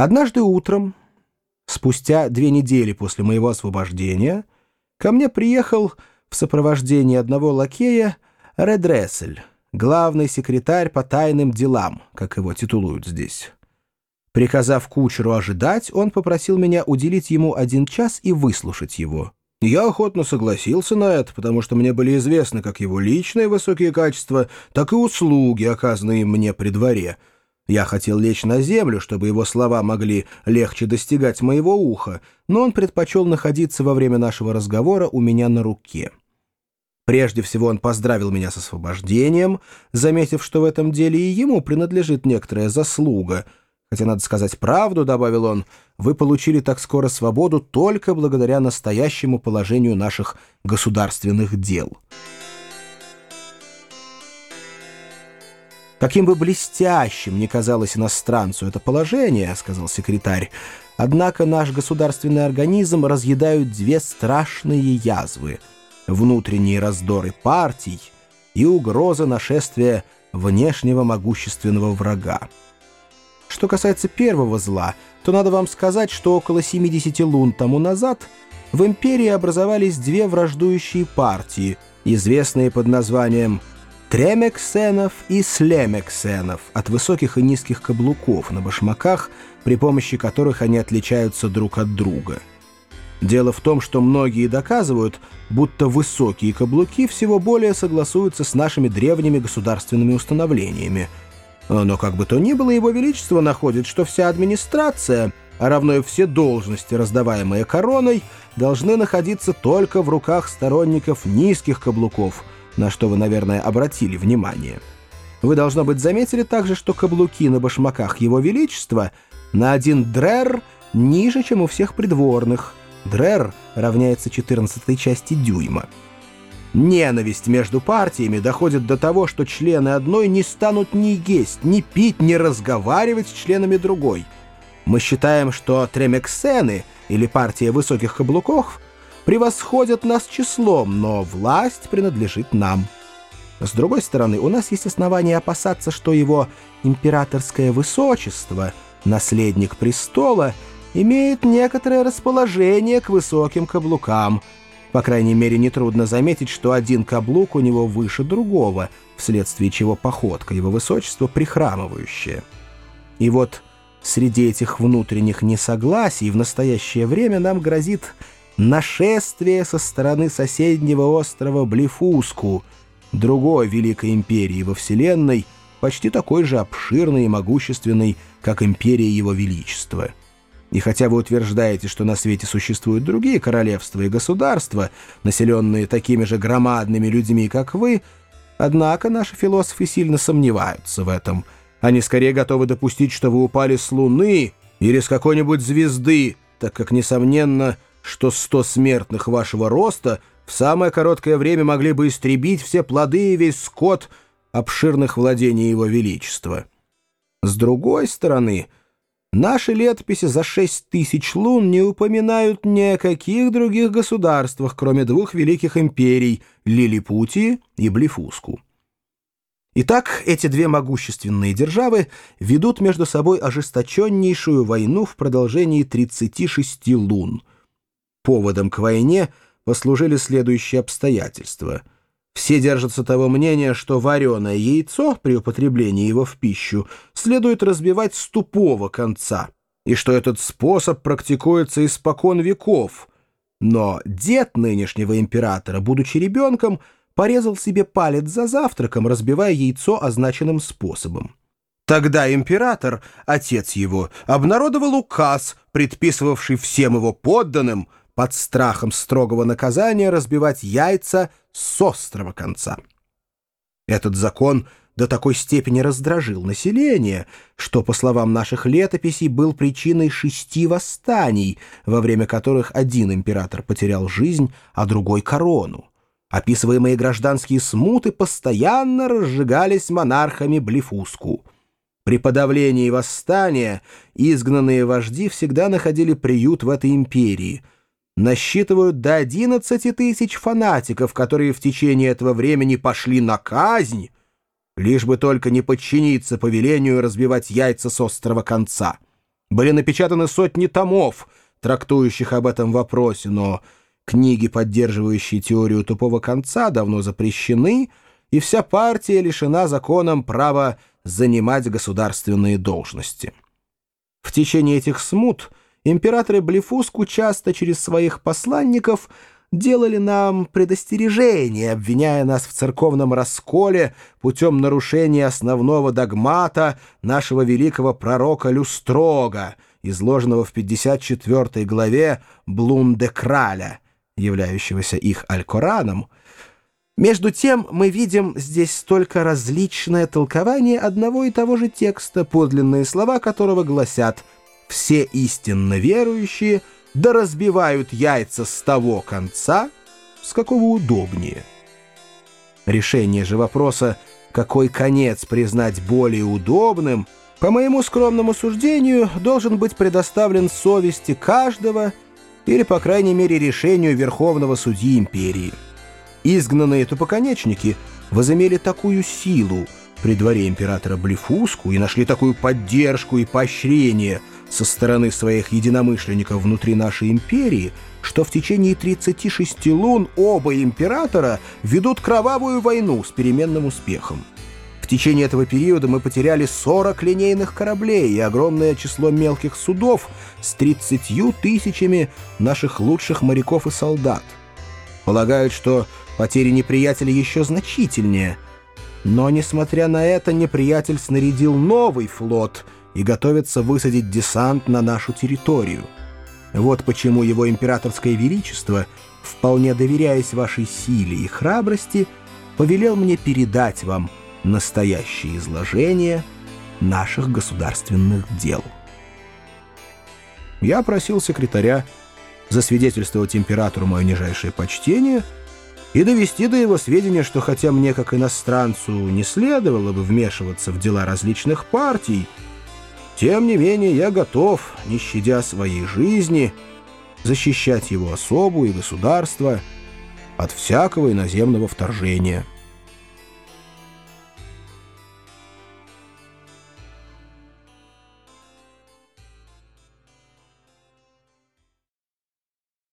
Однажды утром, спустя две недели после моего освобождения, ко мне приехал в сопровождении одного лакея Редрессель, главный секретарь по тайным делам, как его титулуют здесь. Приказав кучеру ожидать, он попросил меня уделить ему один час и выслушать его. Я охотно согласился на это, потому что мне были известны как его личные высокие качества, так и услуги, оказанные мне при дворе. Я хотел лечь на землю, чтобы его слова могли легче достигать моего уха, но он предпочел находиться во время нашего разговора у меня на руке. Прежде всего он поздравил меня с освобождением, заметив, что в этом деле и ему принадлежит некоторая заслуга — Хотя, надо сказать правду, — добавил он, — вы получили так скоро свободу только благодаря настоящему положению наших государственных дел. «Каким бы блестящим ни казалось иностранцу это положение, — сказал секретарь, — однако наш государственный организм разъедают две страшные язвы — внутренние раздоры партий и угроза нашествия внешнего могущественного врага. Что касается первого зла, то надо вам сказать, что около 70 лун тому назад в империи образовались две враждующие партии, известные под названием тремексенов и слемексенов от высоких и низких каблуков на башмаках, при помощи которых они отличаются друг от друга. Дело в том, что многие доказывают, будто высокие каблуки всего более согласуются с нашими древними государственными установлениями – но как бы то ни было, Его Величество находит, что вся администрация, а равно и все должности, раздаваемые короной, должны находиться только в руках сторонников низких каблуков, на что вы, наверное, обратили внимание. Вы, должно быть, заметили также, что каблуки на башмаках Его Величества на один дрер ниже, чем у всех придворных. Дрер равняется 14 части дюйма. Ненависть между партиями доходит до того, что члены одной не станут ни есть, ни пить, ни разговаривать с членами другой. Мы считаем, что тремексены, или партия высоких каблуков, превосходят нас числом, но власть принадлежит нам. С другой стороны, у нас есть основания опасаться, что его императорское высочество, наследник престола, имеет некоторое расположение к высоким каблукам – по крайней мере, нетрудно заметить, что один каблук у него выше другого, вследствие чего походка его высочества прихрамывающая. И вот среди этих внутренних несогласий в настоящее время нам грозит нашествие со стороны соседнего острова Блифуску, другой великой империи во Вселенной, почти такой же обширной и могущественной, как империя Его Величества. И хотя вы утверждаете, что на свете существуют другие королевства и государства, населенные такими же громадными людьми, как вы, однако наши философы сильно сомневаются в этом. Они скорее готовы допустить, что вы упали с Луны или с какой-нибудь звезды, так как, несомненно, что сто смертных вашего роста в самое короткое время могли бы истребить все плоды и весь скот обширных владений Его Величества. С другой стороны... Наши летописи за шесть тысяч лун не упоминают ни о каких других государствах, кроме двух великих империй — Лилипутии и Блифуску. Итак, эти две могущественные державы ведут между собой ожесточеннейшую войну в продолжении 36 лун. Поводом к войне послужили следующие обстоятельства — все держатся того мнения, что вареное яйцо при употреблении его в пищу следует разбивать с тупого конца, и что этот способ практикуется испокон веков. Но дед нынешнего императора, будучи ребенком, порезал себе палец за завтраком, разбивая яйцо означенным способом. Тогда император, отец его, обнародовал указ, предписывавший всем его подданным — под страхом строгого наказания разбивать яйца с острого конца. Этот закон до такой степени раздражил население, что, по словам наших летописей, был причиной шести восстаний, во время которых один император потерял жизнь, а другой — корону. Описываемые гражданские смуты постоянно разжигались монархами Блифуску. При подавлении восстания изгнанные вожди всегда находили приют в этой империи — насчитывают до 11 тысяч фанатиков, которые в течение этого времени пошли на казнь, лишь бы только не подчиниться повелению разбивать яйца с острого конца. Были напечатаны сотни томов, трактующих об этом вопросе, но книги, поддерживающие теорию тупого конца, давно запрещены, и вся партия лишена законом права занимать государственные должности. В течение этих смут императоры Блефуску часто через своих посланников делали нам предостережение, обвиняя нас в церковном расколе путем нарушения основного догмата нашего великого пророка Люстрога, изложенного в 54 главе Блунде Краля, являющегося их Алькораном. Между тем мы видим здесь столько различное толкование одного и того же текста, подлинные слова которого гласят «Все истинно верующие — да разбивают яйца с того конца, с какого удобнее. Решение же вопроса, какой конец признать более удобным, по моему скромному суждению, должен быть предоставлен совести каждого или, по крайней мере, решению Верховного Судьи Империи. Изгнанные тупоконечники возымели такую силу при дворе императора Блефуску и нашли такую поддержку и поощрение – со стороны своих единомышленников внутри нашей империи, что в течение 36 лун оба императора ведут кровавую войну с переменным успехом. В течение этого периода мы потеряли 40 линейных кораблей и огромное число мелких судов с 30 тысячами наших лучших моряков и солдат. Полагают, что потери неприятеля еще значительнее. Но, несмотря на это, неприятель снарядил новый флот — и готовится высадить десант на нашу территорию. Вот почему его императорское величество, вполне доверяясь вашей силе и храбрости, повелел мне передать вам настоящее изложение наших государственных дел. Я просил секретаря засвидетельствовать императору мое нижайшее почтение и довести до его сведения, что хотя мне, как иностранцу, не следовало бы вмешиваться в дела различных партий, тем не менее, я готов, не щадя своей жизни, защищать его особу и государство от всякого иноземного вторжения».